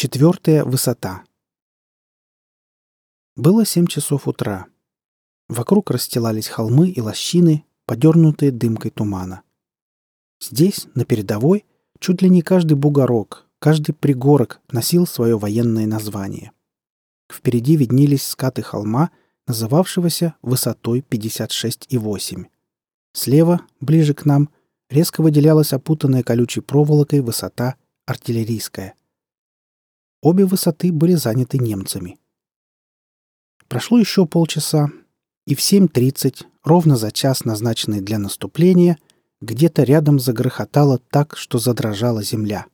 Четвертая высота. Было семь часов утра. Вокруг расстилались холмы и лощины, подернутые дымкой тумана. Здесь, на передовой, чуть ли не каждый бугорок, каждый пригорок носил свое военное название. Впереди виднелись скаты холма, называвшегося высотой 56,8. Слева, ближе к нам, резко выделялась опутанная колючей проволокой высота артиллерийская. Обе высоты были заняты немцами. Прошло еще полчаса, и в 7.30, ровно за час, назначенный для наступления, где-то рядом загрохотало так, что задрожала земля.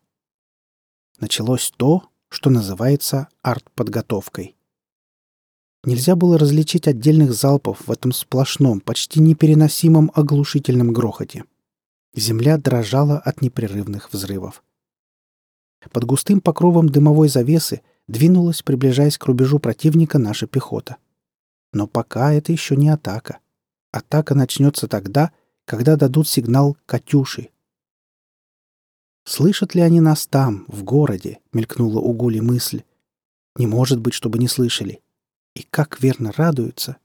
Началось то, что называется артподготовкой. Нельзя было различить отдельных залпов в этом сплошном, почти непереносимом оглушительном грохоте. Земля дрожала от непрерывных взрывов. Под густым покровом дымовой завесы двинулась, приближаясь к рубежу противника, наша пехота. Но пока это еще не атака. Атака начнется тогда, когда дадут сигнал «Катюши». «Слышат ли они нас там, в городе?» — мелькнула у Гули мысль. «Не может быть, чтобы не слышали. И как верно радуются!»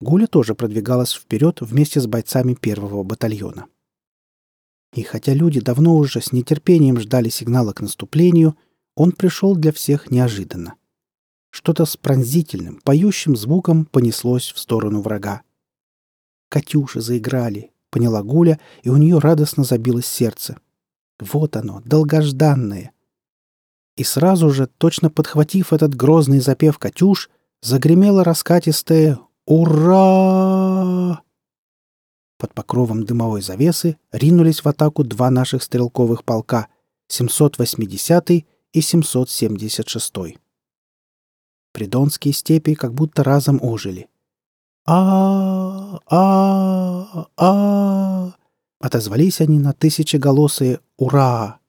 Гуля тоже продвигалась вперед вместе с бойцами первого батальона. И хотя люди давно уже с нетерпением ждали сигнала к наступлению, он пришел для всех неожиданно. Что-то с пронзительным, поющим звуком понеслось в сторону врага. «Катюши заиграли», — поняла Гуля, и у нее радостно забилось сердце. «Вот оно, долгожданное!» И сразу же, точно подхватив этот грозный запев «Катюш», загремело раскатистое «Ура!» Под покровом дымовой завесы ринулись в атаку два наших стрелковых полка — 780 и 776. Придонские степи как будто разом ожили. а а а Отозвались они на тысячеголосые «Ура!».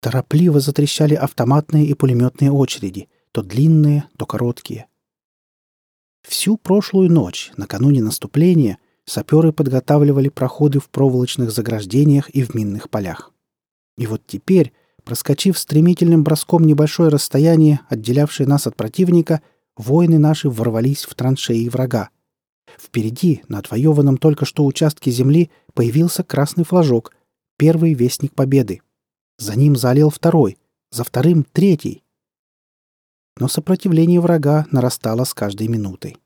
Торопливо затрещали автоматные и пулеметные очереди, то длинные, то короткие. Всю прошлую ночь, накануне наступления, саперы подготавливали проходы в проволочных заграждениях и в минных полях. И вот теперь, проскочив стремительным броском небольшое расстояние, отделявшее нас от противника, воины наши ворвались в траншеи врага. Впереди, на отвоеванном только что участке земли, появился красный флажок, первый вестник победы. За ним залил второй, за вторым — третий. Но сопротивление врага нарастало с каждой минутой.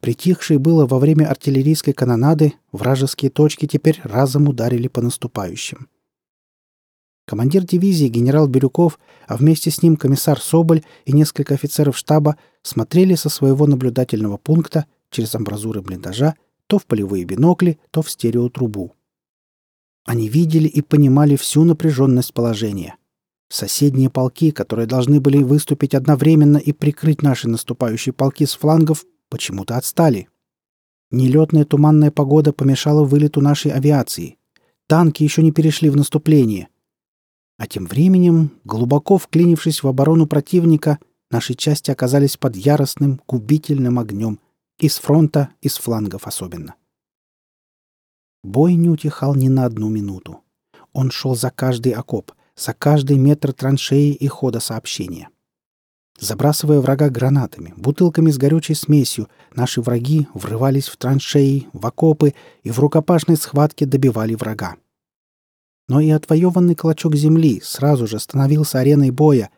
Притихшие было во время артиллерийской канонады, вражеские точки теперь разом ударили по наступающим. Командир дивизии генерал Бирюков, а вместе с ним комиссар Соболь и несколько офицеров штаба смотрели со своего наблюдательного пункта через амбразуры блиндажа то в полевые бинокли, то в стереотрубу. Они видели и понимали всю напряженность положения. Соседние полки, которые должны были выступить одновременно и прикрыть наши наступающие полки с флангов, почему-то отстали. Нелетная туманная погода помешала вылету нашей авиации. Танки еще не перешли в наступление. А тем временем, глубоко вклинившись в оборону противника, наши части оказались под яростным, губительным огнем, и с фронта, и с флангов особенно. Бой не утихал ни на одну минуту. Он шел за каждый окоп, за каждый метр траншеи и хода сообщения. Забрасывая врага гранатами, бутылками с горючей смесью, наши враги врывались в траншеи, в окопы и в рукопашной схватке добивали врага. Но и отвоеванный клочок земли сразу же становился ареной боя.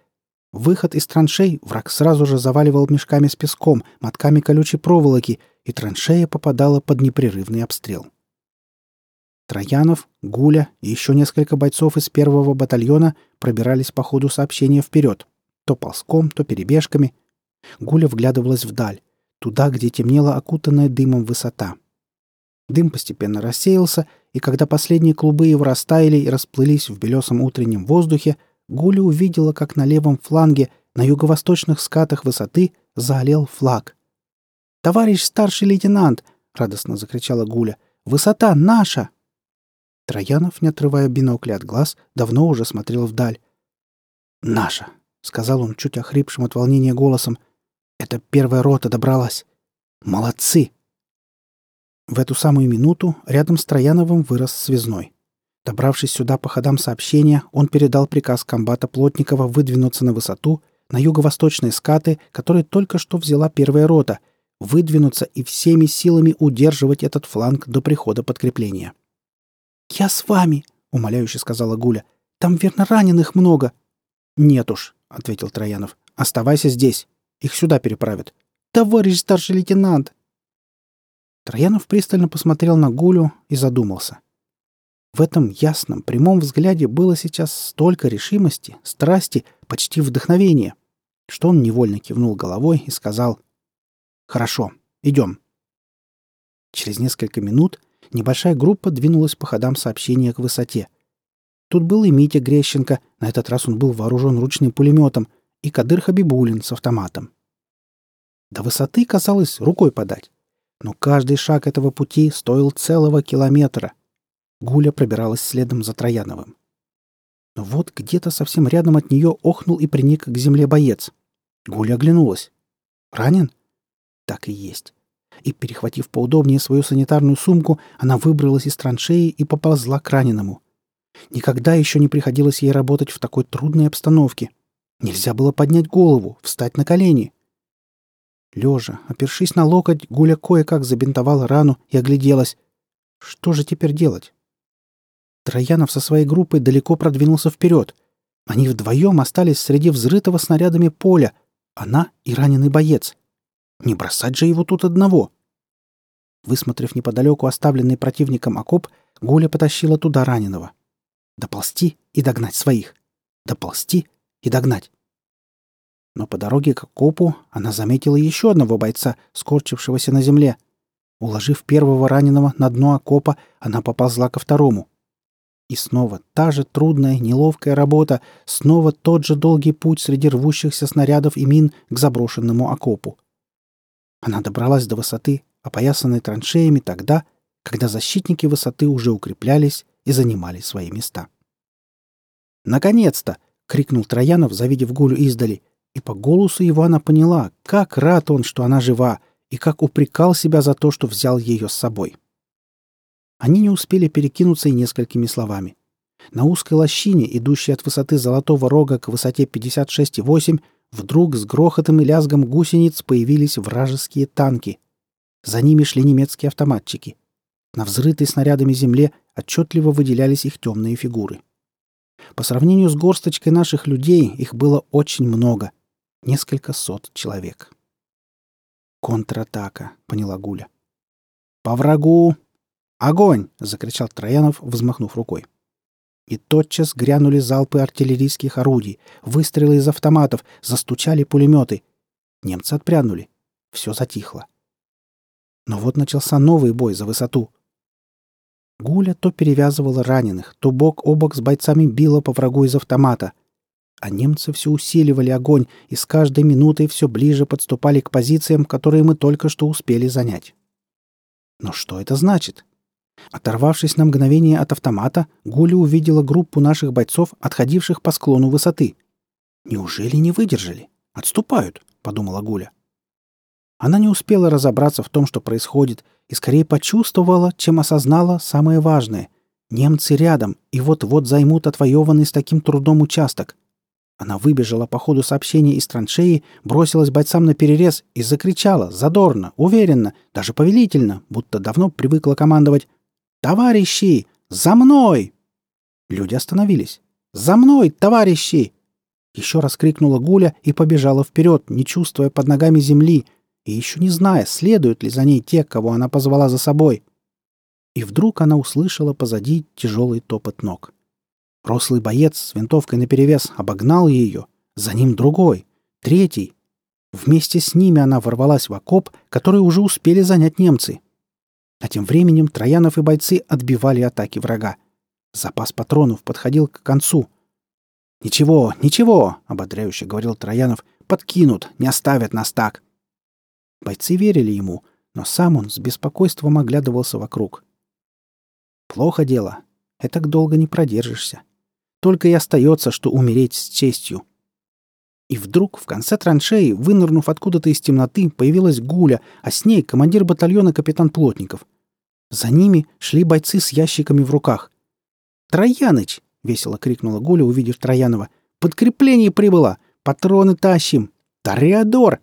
Выход из траншей враг сразу же заваливал мешками с песком, мотками колючей проволоки, и траншея попадала под непрерывный обстрел. Троянов, Гуля и еще несколько бойцов из первого батальона пробирались по ходу сообщения вперед — то ползком, то перебежками. Гуля вглядывалась вдаль, туда, где темнела окутанная дымом высота. Дым постепенно рассеялся, и когда последние клубы его растаяли и расплылись в белесом утреннем воздухе, Гуля увидела, как на левом фланге, на юго-восточных скатах высоты, залил флаг. «Товарищ старший лейтенант!» — радостно закричала Гуля. «Высота наша!» Троянов, не отрывая бинокля от глаз, давно уже смотрел вдаль. «Наша!» Сказал он чуть охрипшим от волнения голосом. «Это первая рота добралась. Молодцы!» В эту самую минуту рядом с Трояновым вырос связной. Добравшись сюда по ходам сообщения, он передал приказ комбата Плотникова выдвинуться на высоту, на юго-восточные скаты, которые только что взяла первая рота, выдвинуться и всеми силами удерживать этот фланг до прихода подкрепления. «Я с вами!» — умоляюще сказала Гуля. «Там, верно, раненых много!» «Нет уж», — ответил Троянов. «Оставайся здесь. Их сюда переправят». «Товарищ старший лейтенант!» Троянов пристально посмотрел на Гулю и задумался. В этом ясном, прямом взгляде было сейчас столько решимости, страсти, почти вдохновения, что он невольно кивнул головой и сказал «Хорошо, идем». Через несколько минут небольшая группа двинулась по ходам сообщения к высоте. Тут был и Митя Грещенко, на этот раз он был вооружен ручным пулеметом, и Кадыр Хабибулин с автоматом. До высоты казалось рукой подать, но каждый шаг этого пути стоил целого километра — Гуля пробиралась следом за Трояновым. Но вот где-то совсем рядом от нее охнул и приник к земле боец. Гуля оглянулась. «Ранен?» Так и есть. И, перехватив поудобнее свою санитарную сумку, она выбралась из траншеи и поползла к раненому. Никогда еще не приходилось ей работать в такой трудной обстановке. Нельзя было поднять голову, встать на колени. Лежа, опершись на локоть, Гуля кое-как забинтовала рану и огляделась. Что же теперь делать? Троянов со своей группой далеко продвинулся вперед. Они вдвоем остались среди взрытого снарядами поля. Она и раненый боец. Не бросать же его тут одного. Высмотрев неподалеку оставленный противником окоп, Гуля потащила туда раненого. Доползти и догнать своих. Доползти и догнать. Но по дороге к окопу она заметила еще одного бойца, скорчившегося на земле. Уложив первого раненого на дно окопа, она поползла ко второму — и снова та же трудная, неловкая работа, снова тот же долгий путь среди рвущихся снарядов и мин к заброшенному окопу. Она добралась до высоты, опоясанной траншеями тогда, когда защитники высоты уже укреплялись и занимали свои места. «Наконец-то!» — крикнул Троянов, завидев Гулю издали, и по голосу его она поняла, как рад он, что она жива, и как упрекал себя за то, что взял ее с собой. — они не успели перекинуться и несколькими словами. На узкой лощине, идущей от высоты Золотого Рога к высоте 56,8, вдруг с грохотом и лязгом гусениц появились вражеские танки. За ними шли немецкие автоматчики. На взрытой снарядами земле отчетливо выделялись их темные фигуры. По сравнению с горсточкой наших людей их было очень много. Несколько сот человек. «Контратака», — поняла Гуля. «По врагу!» «Огонь!» — закричал Троянов, взмахнув рукой. И тотчас грянули залпы артиллерийских орудий, выстрелы из автоматов, застучали пулеметы. Немцы отпрянули. Все затихло. Но вот начался новый бой за высоту. Гуля то перевязывала раненых, то бок о бок с бойцами била по врагу из автомата. А немцы все усиливали огонь и с каждой минутой все ближе подступали к позициям, которые мы только что успели занять. Но что это значит? Оторвавшись на мгновение от автомата, Гуля увидела группу наших бойцов, отходивших по склону высоты. «Неужели не выдержали? Отступают», — подумала Гуля. Она не успела разобраться в том, что происходит, и скорее почувствовала, чем осознала самое важное. Немцы рядом и вот-вот займут отвоеванный с таким трудом участок. Она выбежала по ходу сообщения из траншеи, бросилась бойцам на перерез и закричала, задорно, уверенно, даже повелительно, будто давно привыкла командовать «Товарищи! За мной!» Люди остановились. «За мной, товарищи!» Еще раз крикнула Гуля и побежала вперед, не чувствуя под ногами земли и еще не зная, следуют ли за ней те, кого она позвала за собой. И вдруг она услышала позади тяжелый топот ног. Рослый боец с винтовкой наперевес обогнал ее. За ним другой, третий. Вместе с ними она ворвалась в окоп, который уже успели занять немцы. А тем временем Троянов и бойцы отбивали атаки врага. Запас патронов подходил к концу. «Ничего, ничего», — ободряюще говорил Троянов, — «подкинут, не оставят нас так». Бойцы верили ему, но сам он с беспокойством оглядывался вокруг. «Плохо дело. Этак долго не продержишься. Только и остается, что умереть с честью». И вдруг в конце траншеи, вынырнув откуда-то из темноты, появилась Гуля, а с ней командир батальона капитан Плотников. За ними шли бойцы с ящиками в руках. «Трояныч!» — весело крикнула Гуля, увидев Троянова. «Подкрепление прибыло! Патроны тащим! Тореадор!»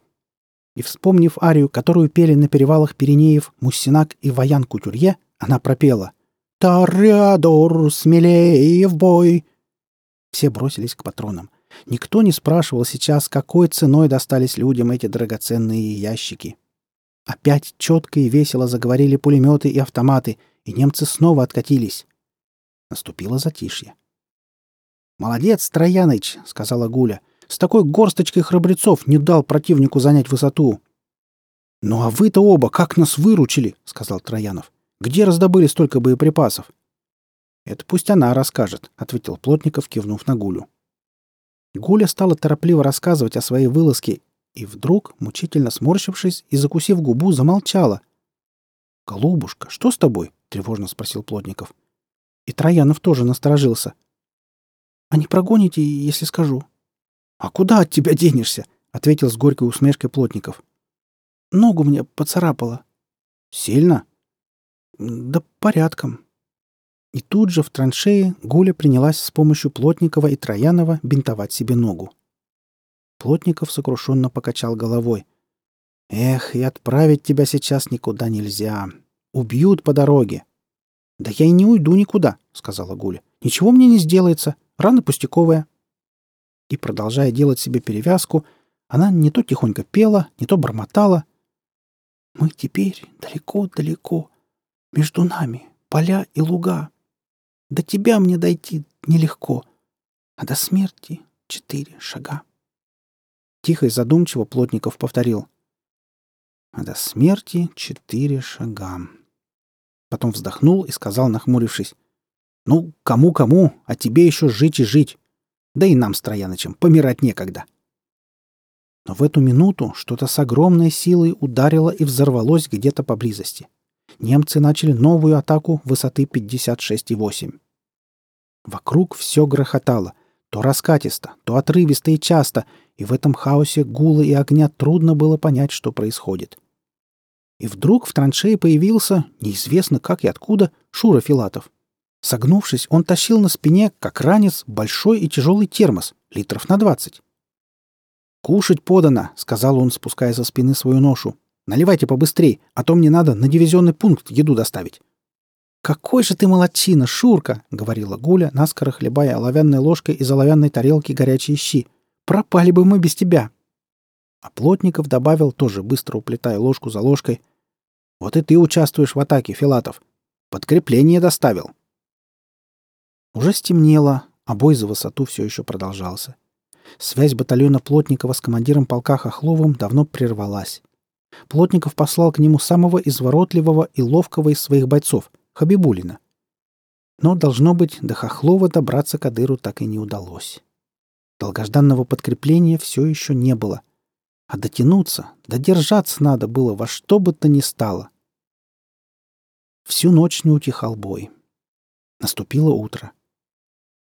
И, вспомнив арию, которую пели на перевалах Пиренеев, Муссинак и Ваян Кутюрье, она пропела «Тореадор, смелее в бой!» Все бросились к патронам. Никто не спрашивал сейчас, какой ценой достались людям эти драгоценные ящики. Опять четко и весело заговорили пулеметы и автоматы, и немцы снова откатились. Наступило затишье. «Молодец, Трояныч!» — сказала Гуля. «С такой горсточкой храбрецов не дал противнику занять высоту». «Ну а вы-то оба как нас выручили!» — сказал Троянов. «Где раздобыли столько боеприпасов?» «Это пусть она расскажет», — ответил Плотников, кивнув на Гулю. Гуля стала торопливо рассказывать о своей вылазке и вдруг, мучительно сморщившись и закусив губу, замолчала. «Голубушка, что с тобой?» — тревожно спросил Плотников. И Троянов тоже насторожился. «А не прогоните, если скажу?» «А куда от тебя денешься?» — ответил с горькой усмешкой Плотников. «Ногу мне поцарапало». «Сильно?» «Да порядком. И тут же в траншее Гуля принялась с помощью Плотникова и Троянова бинтовать себе ногу. Плотников сокрушенно покачал головой. «Эх, и отправить тебя сейчас никуда нельзя. Убьют по дороге». «Да я и не уйду никуда», — сказала Гуля. «Ничего мне не сделается. Рана пустяковая». И, продолжая делать себе перевязку, она не то тихонько пела, не то бормотала. «Мы теперь далеко-далеко. Между нами поля и луга. До тебя мне дойти нелегко, а до смерти четыре шага. Тихо и задумчиво Плотников повторил. А до смерти четыре шага. Потом вздохнул и сказал, нахмурившись. «Ну, кому-кому, а тебе еще жить и жить. Да и нам с Троянычем помирать некогда». Но в эту минуту что-то с огромной силой ударило и взорвалось где-то поблизости. Немцы начали новую атаку высоты 56,8. Вокруг все грохотало. То раскатисто, то отрывисто и часто, и в этом хаосе гула и огня трудно было понять, что происходит. И вдруг в траншее появился, неизвестно как и откуда, Шура Филатов. Согнувшись, он тащил на спине, как ранец, большой и тяжелый термос, литров на двадцать. «Кушать подано», — сказал он, спуская со спины свою ношу. «Наливайте побыстрей, а то мне надо на дивизионный пункт еду доставить». «Какой же ты молодчина, Шурка!» — говорила Гуля, наскоро хлебая оловянной ложкой из оловянной тарелки горячие щи. «Пропали бы мы без тебя!» А Плотников добавил, тоже быстро уплетая ложку за ложкой. «Вот и ты участвуешь в атаке, Филатов. Подкрепление доставил». Уже стемнело, а бой за высоту все еще продолжался. Связь батальона Плотникова с командиром полка Хохловым давно прервалась. Плотников послал к нему самого изворотливого и ловкого из своих бойцов — Хабибулина. Но, должно быть, до Хохлова добраться к Адыру так и не удалось. Долгожданного подкрепления все еще не было. А дотянуться, додержаться надо было во что бы то ни стало. Всю ночь не утихал бой. Наступило утро.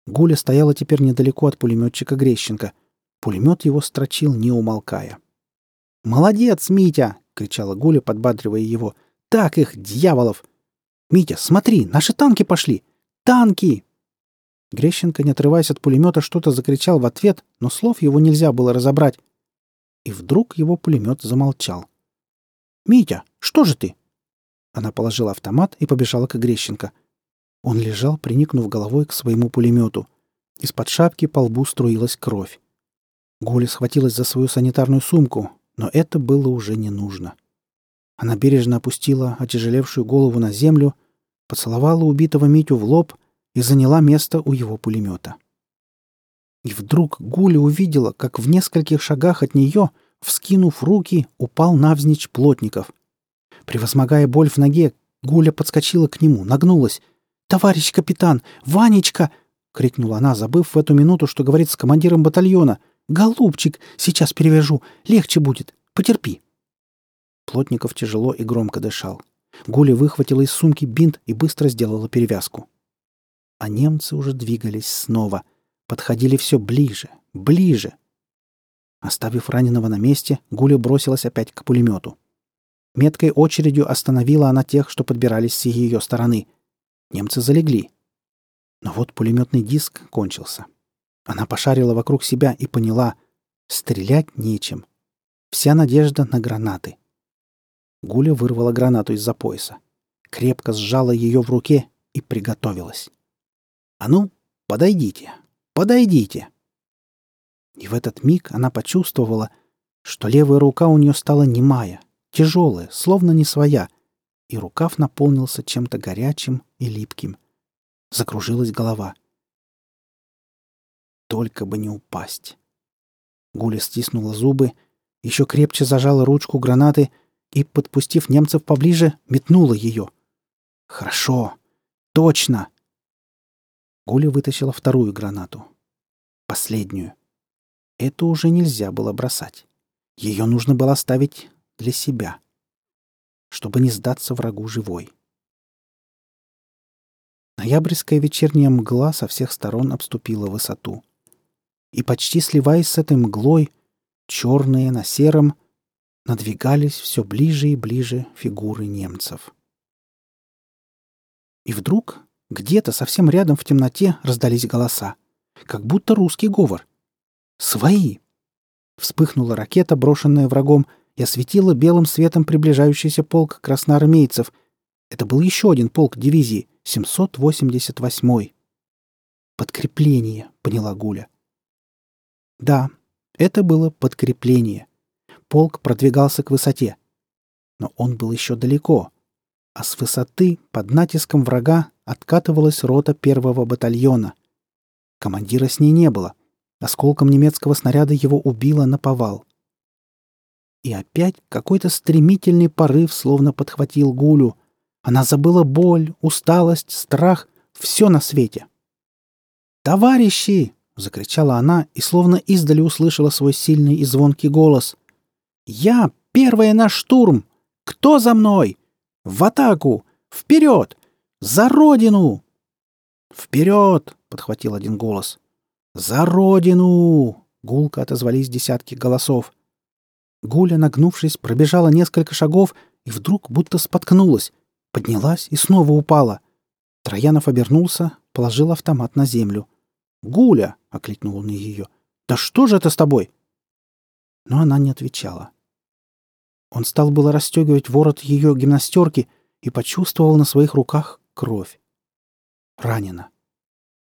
Гуля стояла теперь недалеко от пулеметчика Грещенко. Пулемет его строчил, не умолкая. «Молодец, Митя!» — кричала Гуля, подбадривая его. «Так их, дьяволов! «Митя, смотри, наши танки пошли! Танки!» Грещенко, не отрываясь от пулемета, что-то закричал в ответ, но слов его нельзя было разобрать. И вдруг его пулемет замолчал. «Митя, что же ты?» Она положила автомат и побежала к Грещенко. Он лежал, приникнув головой к своему пулемету. Из-под шапки по лбу струилась кровь. Гуля схватилась за свою санитарную сумку, но это было уже не нужно. Она бережно опустила отяжелевшую голову на землю поцеловала убитого Митю в лоб и заняла место у его пулемета. И вдруг Гуля увидела, как в нескольких шагах от нее, вскинув руки, упал навзничь Плотников. Превозмогая боль в ноге, Гуля подскочила к нему, нагнулась. «Товарищ капитан! Ванечка!» — крикнула она, забыв в эту минуту, что говорит с командиром батальона. «Голубчик! Сейчас перевяжу! Легче будет! Потерпи!» Плотников тяжело и громко дышал. Гуля выхватила из сумки бинт и быстро сделала перевязку. А немцы уже двигались снова. Подходили все ближе, ближе. Оставив раненого на месте, Гуля бросилась опять к пулемету. Меткой очередью остановила она тех, что подбирались с ее стороны. Немцы залегли. Но вот пулеметный диск кончился. Она пошарила вокруг себя и поняла — стрелять нечем. Вся надежда на гранаты. Гуля вырвала гранату из-за пояса. Крепко сжала ее в руке и приготовилась. «А ну, подойдите, подойдите!» И в этот миг она почувствовала, что левая рука у нее стала немая, тяжелая, словно не своя, и рукав наполнился чем-то горячим и липким. Закружилась голова. Только бы не упасть. Гуля стиснула зубы, еще крепче зажала ручку гранаты и, подпустив немцев поближе, метнула ее. «Хорошо! Точно!» Гуля вытащила вторую гранату. Последнюю. Эту уже нельзя было бросать. Ее нужно было оставить для себя, чтобы не сдаться врагу живой. Ноябрьская вечерняя мгла со всех сторон обступила высоту. И почти сливаясь с этой мглой, черные на сером, надвигались все ближе и ближе фигуры немцев. И вдруг где-то совсем рядом в темноте раздались голоса, как будто русский говор. «Свои!» Вспыхнула ракета, брошенная врагом, и осветила белым светом приближающийся полк красноармейцев. Это был еще один полк дивизии, 788-й. «Подкрепление», — поняла Гуля. Да, это было подкрепление. Полк продвигался к высоте. Но он был еще далеко. А с высоты, под натиском врага, откатывалась рота первого батальона. Командира с ней не было. Осколком немецкого снаряда его убило на повал. И опять какой-то стремительный порыв словно подхватил Гулю. Она забыла боль, усталость, страх, все на свете. «Товарищи!» — закричала она и словно издали услышала свой сильный и звонкий голос. «Я первая на штурм! Кто за мной? В атаку! Вперед! За родину!» «Вперед!» — подхватил один голос. «За родину!» — гулко отозвались десятки голосов. Гуля, нагнувшись, пробежала несколько шагов и вдруг будто споткнулась, поднялась и снова упала. Троянов обернулся, положил автомат на землю. «Гуля!» — окликнул он ее. «Да что же это с тобой?» Но она не отвечала. Он стал было расстегивать ворот ее гимнастерки и почувствовал на своих руках кровь. Ранена.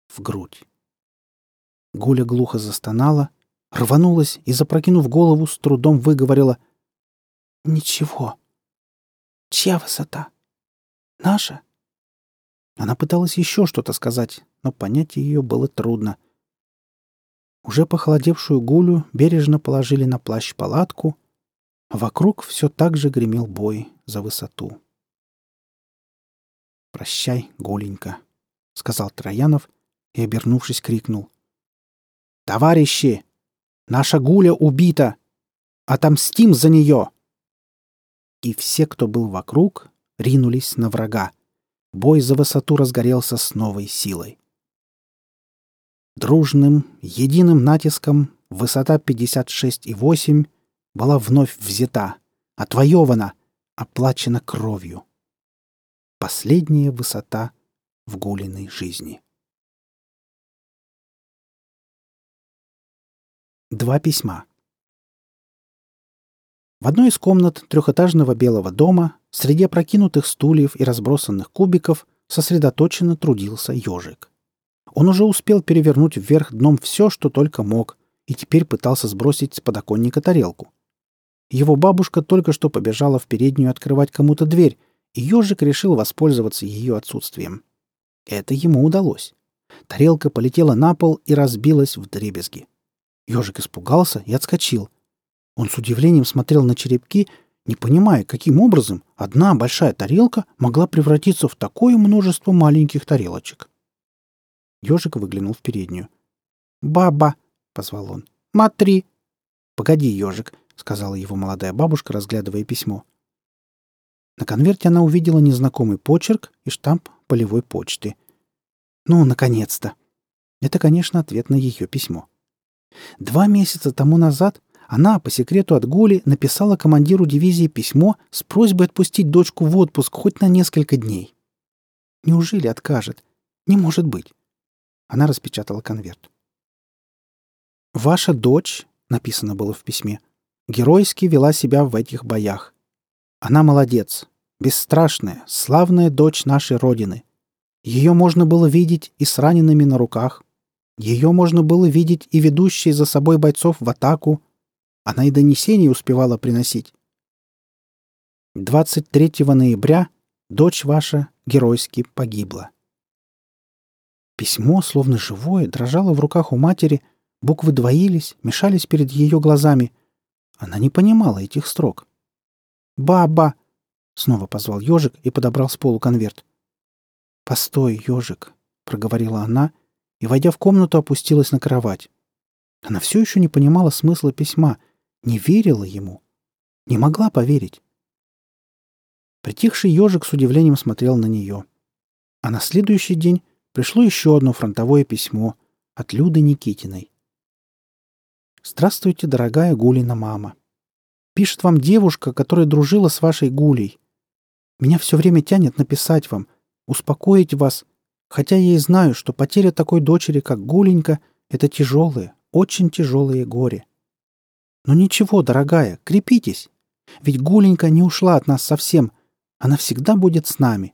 В грудь. Гуля глухо застонала, рванулась и, запрокинув голову, с трудом выговорила «Ничего. Чья высота? Наша?» Она пыталась еще что-то сказать, но понять ее было трудно. Уже похолодевшую гулю бережно положили на плащ палатку, а вокруг все так же гремел бой за высоту. «Прощай, Гуленька», — сказал Троянов и, обернувшись, крикнул. «Товарищи! Наша Гуля убита! Отомстим за нее!» И все, кто был вокруг, ринулись на врага. Бой за высоту разгорелся с новой силой. Дружным, единым натиском высота 56,8 была вновь взята, отвоевана, оплачена кровью. Последняя высота в Гулиной жизни. Два письма. В одной из комнат трехэтажного белого дома среди опрокинутых стульев и разбросанных кубиков сосредоточенно трудился ежик. Он уже успел перевернуть вверх дном все, что только мог, и теперь пытался сбросить с подоконника тарелку. Его бабушка только что побежала в переднюю открывать кому-то дверь, и ежик решил воспользоваться ее отсутствием. Это ему удалось. Тарелка полетела на пол и разбилась в дребезги. Ежик испугался и отскочил. Он с удивлением смотрел на черепки, не понимая, каким образом одна большая тарелка могла превратиться в такое множество маленьких тарелочек. Ежик выглянул в переднюю. «Баба!» — позвал он. «Матри!» «Погоди, ежик!» — сказала его молодая бабушка, разглядывая письмо. На конверте она увидела незнакомый почерк и штамп полевой почты. «Ну, наконец-то!» Это, конечно, ответ на ее письмо. Два месяца тому назад она, по секрету от Гули, написала командиру дивизии письмо с просьбой отпустить дочку в отпуск хоть на несколько дней. Неужели откажет? Не может быть. Она распечатала конверт. «Ваша дочь», — написано было в письме, — «геройски вела себя в этих боях. Она молодец, бесстрашная, славная дочь нашей Родины. Ее можно было видеть и с ранеными на руках. Ее можно было видеть и ведущей за собой бойцов в атаку. Она и донесения успевала приносить. 23 ноября дочь ваша геройски погибла. Письмо, словно живое, дрожало в руках у матери, буквы двоились, мешались перед ее глазами. Она не понимала этих строк. «Баба!» — снова позвал ежик и подобрал с полу конверт. «Постой, ежик!» — проговорила она и, войдя в комнату, опустилась на кровать. Она все еще не понимала смысла письма, не верила ему, не могла поверить. Притихший ежик с удивлением смотрел на нее. А на следующий день пришло еще одно фронтовое письмо от Люды Никитиной. «Здравствуйте, дорогая Гулина мама. Пишет вам девушка, которая дружила с вашей Гулей. Меня все время тянет написать вам, успокоить вас, хотя я и знаю, что потеря такой дочери, как Гуленька, это тяжелое, очень тяжелое горе. Но ничего, дорогая, крепитесь. Ведь Гуленька не ушла от нас совсем, она всегда будет с нами.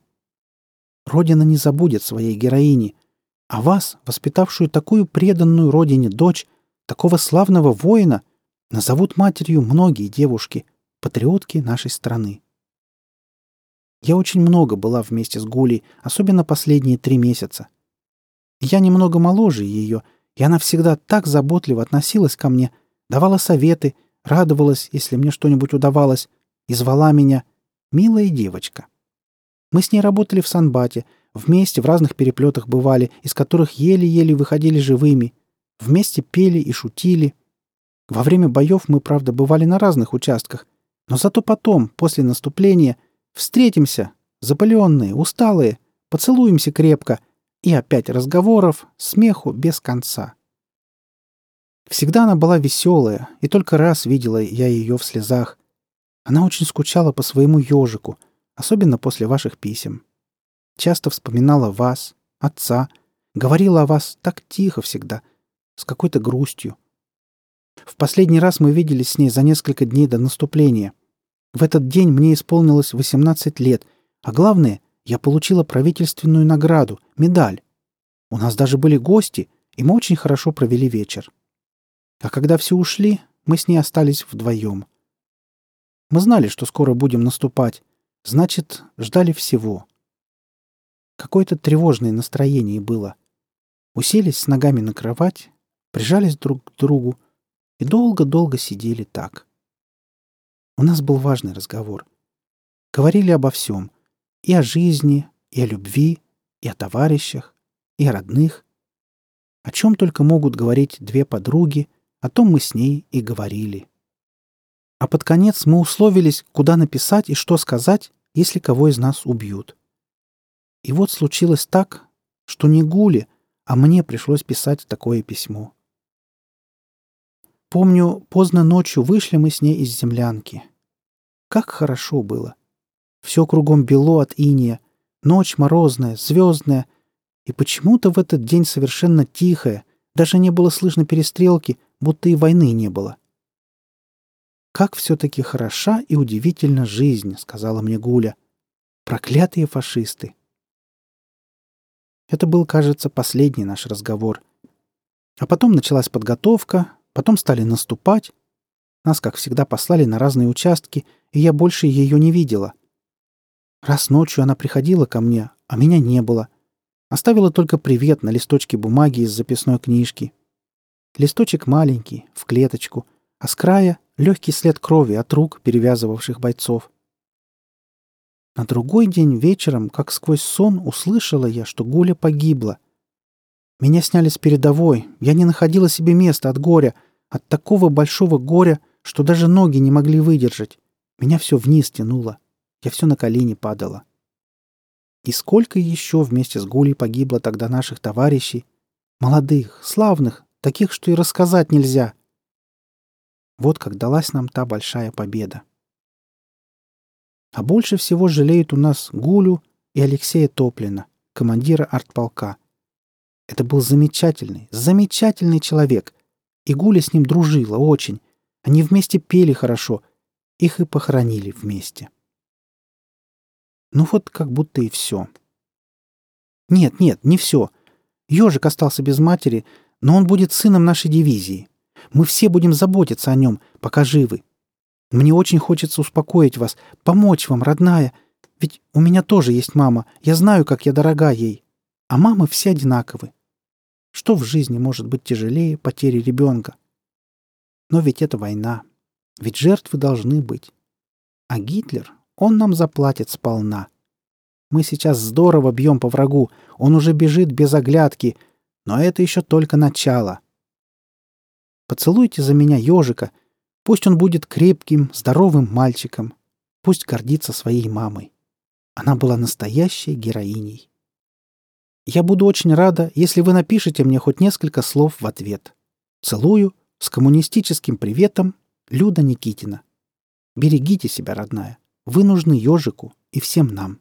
Родина не забудет своей героини, а вас, воспитавшую такую преданную родине дочь, такого славного воина, назовут матерью многие девушки, патриотки нашей страны. Я очень много была вместе с Гулей, особенно последние три месяца. Я немного моложе ее, и она всегда так заботливо относилась ко мне, давала советы, радовалась, если мне что-нибудь удавалось, и звала меня — Милая девочка. Мы с ней работали в Санбате, вместе в разных переплетах бывали, из которых еле-еле выходили живыми. Вместе пели и шутили. Во время боев мы, правда, бывали на разных участках, но зато потом, после наступления, встретимся, запаленные, усталые, поцелуемся крепко, и опять разговоров, смеху без конца. Всегда она была веселая, и только раз видела я ее в слезах. Она очень скучала по своему ежику, особенно после ваших писем. Часто вспоминала вас, отца, говорила о вас так тихо всегда, с какой-то грустью. В последний раз мы виделись с ней за несколько дней до наступления. В этот день мне исполнилось 18 лет, а главное, я получила правительственную награду, медаль. У нас даже были гости, и мы очень хорошо провели вечер. А когда все ушли, мы с ней остались вдвоем — мы знали, что скоро будем наступать. Значит, ждали всего. Какое-то тревожное настроение было. Уселись с ногами на кровать, прижались друг к другу и долго-долго сидели так. У нас был важный разговор. Говорили обо всем. И о жизни, и о любви, и о товарищах, и о родных. О чем только могут говорить две подруги, о том мы с ней и говорили. А под конец мы условились, куда написать и что сказать, если кого из нас убьют. И вот случилось так, что не Гуле, а мне пришлось писать такое письмо. Помню, поздно ночью вышли мы с ней из землянки. Как хорошо было. Все кругом бело от иния, ночь морозная, звездная, и почему-то в этот день совершенно тихая, даже не было слышно перестрелки, будто и войны не было. — «Как все-таки хороша и удивительна жизнь», — сказала мне Гуля. «Проклятые фашисты!» Это был, кажется, последний наш разговор. А потом началась подготовка, потом стали наступать. Нас, как всегда, послали на разные участки, и я больше ее не видела. Раз ночью она приходила ко мне, а меня не было. Оставила только привет на листочке бумаги из записной книжки. Листочек маленький, в клеточку, а с края легкий след крови от рук, перевязывавших бойцов. На другой день вечером, как сквозь сон, услышала я, что Гуля погибла. Меня сняли с передовой, я не находила себе места от горя, от такого большого горя, что даже ноги не могли выдержать. Меня все вниз тянуло, я все на колени падала. И сколько еще вместе с Гулей погибло тогда наших товарищей, молодых, славных, таких, что и рассказать нельзя. Вот как далась нам та большая победа. А больше всего жалеют у нас Гулю и Алексея Топлина, командира артполка. Это был замечательный, замечательный человек. И Гуля с ним дружила очень. Они вместе пели хорошо. Их и похоронили вместе. Ну вот как будто и все. Нет, нет, не все. Ежик остался без матери, но он будет сыном нашей дивизии. Мы все будем заботиться о нем, пока живы. Мне очень хочется успокоить вас, помочь вам, родная. Ведь у меня тоже есть мама. Я знаю, как я дорога ей. А мамы все одинаковы. Что в жизни может быть тяжелее потери ребенка? Но ведь это война. Ведь жертвы должны быть. А Гитлер, он нам заплатит сполна. Мы сейчас здорово бьем по врагу. Он уже бежит без оглядки. Но это еще только начало. Поцелуйте за меня ежика. Пусть он будет крепким, здоровым мальчиком. Пусть гордится своей мамой. Она была настоящей героиней. Я буду очень рада, если вы напишете мне хоть несколько слов в ответ. Целую, с коммунистическим приветом, Люда Никитина. Берегите себя, родная. Вы нужны ежику и всем нам.